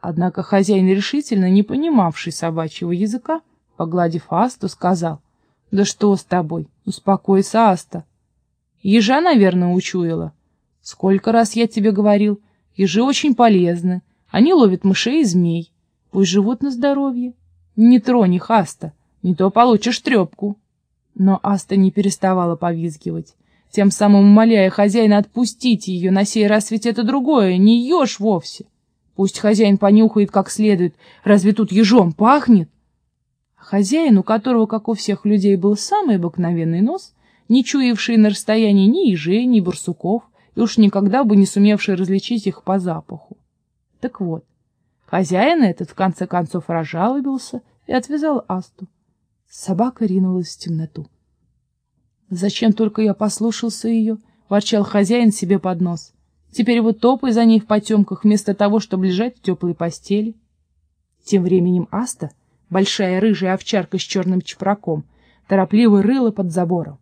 Однако хозяин, решительно не понимавший собачьего языка, погладив Асту, сказал, «Да что с тобой? Успокойся, Аста. Ежа, наверное, учуяла. Сколько раз я тебе говорил, ежи очень полезны. Они ловят мышей и змей. Пусть живут на здоровье. Не тронь их, Аста, не то получишь трепку». Но Аста не переставала повизгивать, тем самым умоляя хозяина отпустить ее, на сей раз ведь это другое, не еж вовсе. Пусть хозяин понюхает как следует, разве тут ежом пахнет? Хозяин, у которого, как у всех людей, был самый обыкновенный нос, не чуявший на расстоянии ни ежей, ни барсуков, и уж никогда бы не сумевший различить их по запаху. Так вот, хозяин этот в конце концов разжалобился и отвязал Асту. Собака ринулась в темноту. «Зачем только я послушался ее?» — ворчал хозяин себе под нос. «Теперь вот топай за ней в потемках, вместо того, чтобы лежать в теплой постели». Тем временем Аста, большая рыжая овчарка с черным чепраком, торопливо рыла под забором.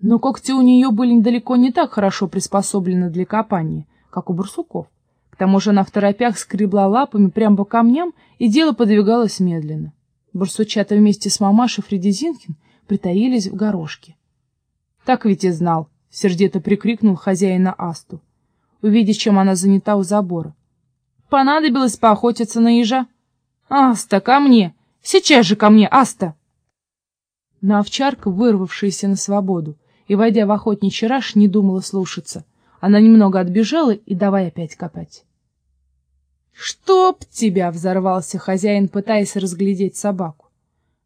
Но когти у нее были далеко не так хорошо приспособлены для копания, как у барсуков. К тому же она в торопях скребла лапами прямо по камням, и дело подвигалось медленно. Барсучата вместе с мамашей Фредизинкин притаились в горошке. — Так ведь и знал, — сердито прикрикнул хозяина Асту, увидев, чем она занята у забора. — Понадобилось поохотиться на ежа. — Аста, ко мне! Сейчас же ко мне, Аста! Но овчарка, вырвавшаяся на свободу и, войдя в охотничий раж, не думала слушаться. Она немного отбежала и давай опять копать. «Чтоб тебя!» — взорвался хозяин, пытаясь разглядеть собаку.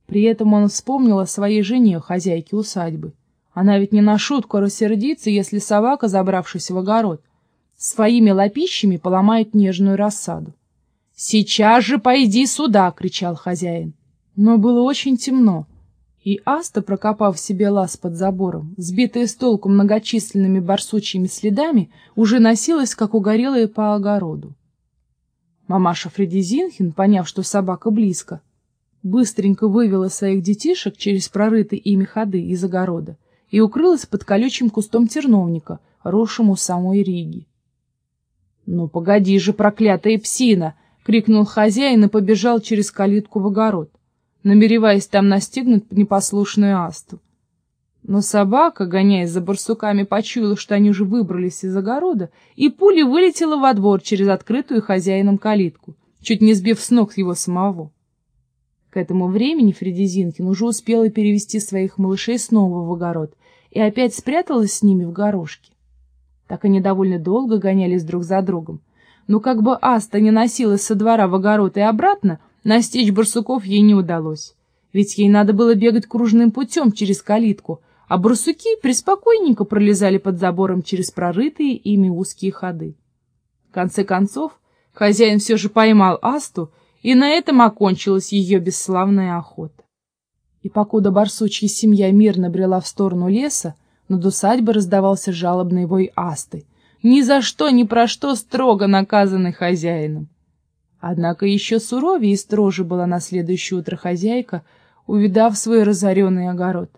При этом он вспомнил о своей жене, хозяйке усадьбы. Она ведь не на шутку рассердится, если собака, забравшись в огород, своими лапищами поломает нежную рассаду. «Сейчас же пойди сюда!» — кричал хозяин. Но было очень темно, и Аста, прокопав себе лаз под забором, сбитая с толку многочисленными барсучьими следами, уже носилась, как угорелая по огороду. Мамаша Фредизинхин, поняв, что собака близко, быстренько вывела своих детишек через прорытые ими ходы из огорода и укрылась под колючим кустом терновника, росшим у самой Риги. — Ну, погоди же, проклятая псина! — крикнул хозяин и побежал через калитку в огород, намереваясь там настигнуть непослушную асту. Но собака, гоняясь за барсуками, почуяла, что они уже выбрались из огорода, и пуля вылетела во двор через открытую хозяином калитку, чуть не сбив с ног его самого. К этому времени Фредизинкин уже успела перевести своих малышей снова в огород и опять спряталась с ними в горошке. Так они довольно долго гонялись друг за другом. Но как бы Аста не носилась со двора в огород и обратно, настичь барсуков ей не удалось. Ведь ей надо было бегать кружным путем через калитку — а барсуки преспокойненько пролезали под забором через прорытые ими узкие ходы. В конце концов, хозяин все же поймал Асту, и на этом окончилась ее бесславная охота. И покуда барсучья семья мирно брела в сторону леса, над усадьбой раздавался жалобный вой Асты, ни за что, ни про что строго наказанный хозяином. Однако еще суровее и строже была на следующее утро хозяйка, увидав свой разоренный огород.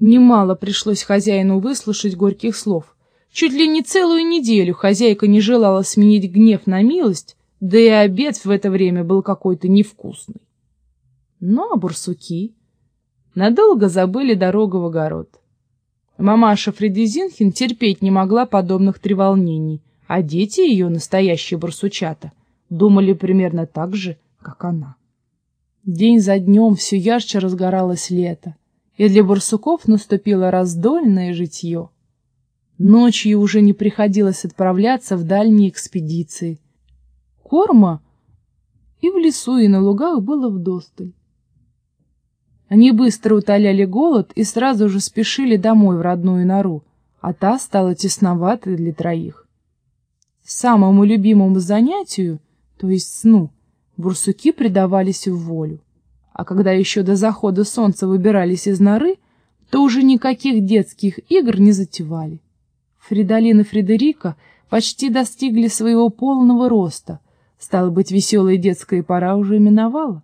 Немало пришлось хозяину выслушать горьких слов. Чуть ли не целую неделю хозяйка не желала сменить гнев на милость, да и обед в это время был какой-то невкусный. Но бурсуки надолго забыли дорогу в огород. Мамаша Фредизинхин терпеть не могла подобных треволнений, а дети ее, настоящие барсучата, думали примерно так же, как она. День за днем все ярче разгоралось лето и для барсуков наступило раздольное житье. Ночью уже не приходилось отправляться в дальние экспедиции. Корма и в лесу, и на лугах было вдосталь. Они быстро утоляли голод и сразу же спешили домой в родную нору, а та стала тесноватой для троих. Самому любимому занятию, то есть сну, бурсуки предавались в волю. А когда еще до захода солнца выбирались из норы, то уже никаких детских игр не затевали. Фридолин и Фредерика почти достигли своего полного роста. Стало быть, веселая детская пора уже миновала.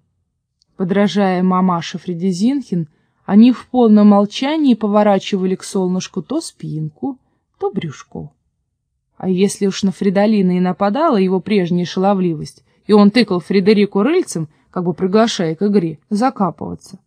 Подражая мамаше Фредизинхин, они в полном молчании поворачивали к солнышку то спинку, то брюшко. А если уж на Фридолина и нападала его прежняя шаловливость, и он тыкал Фредерику рыльцем, как бы приглашая к игре, закапываться,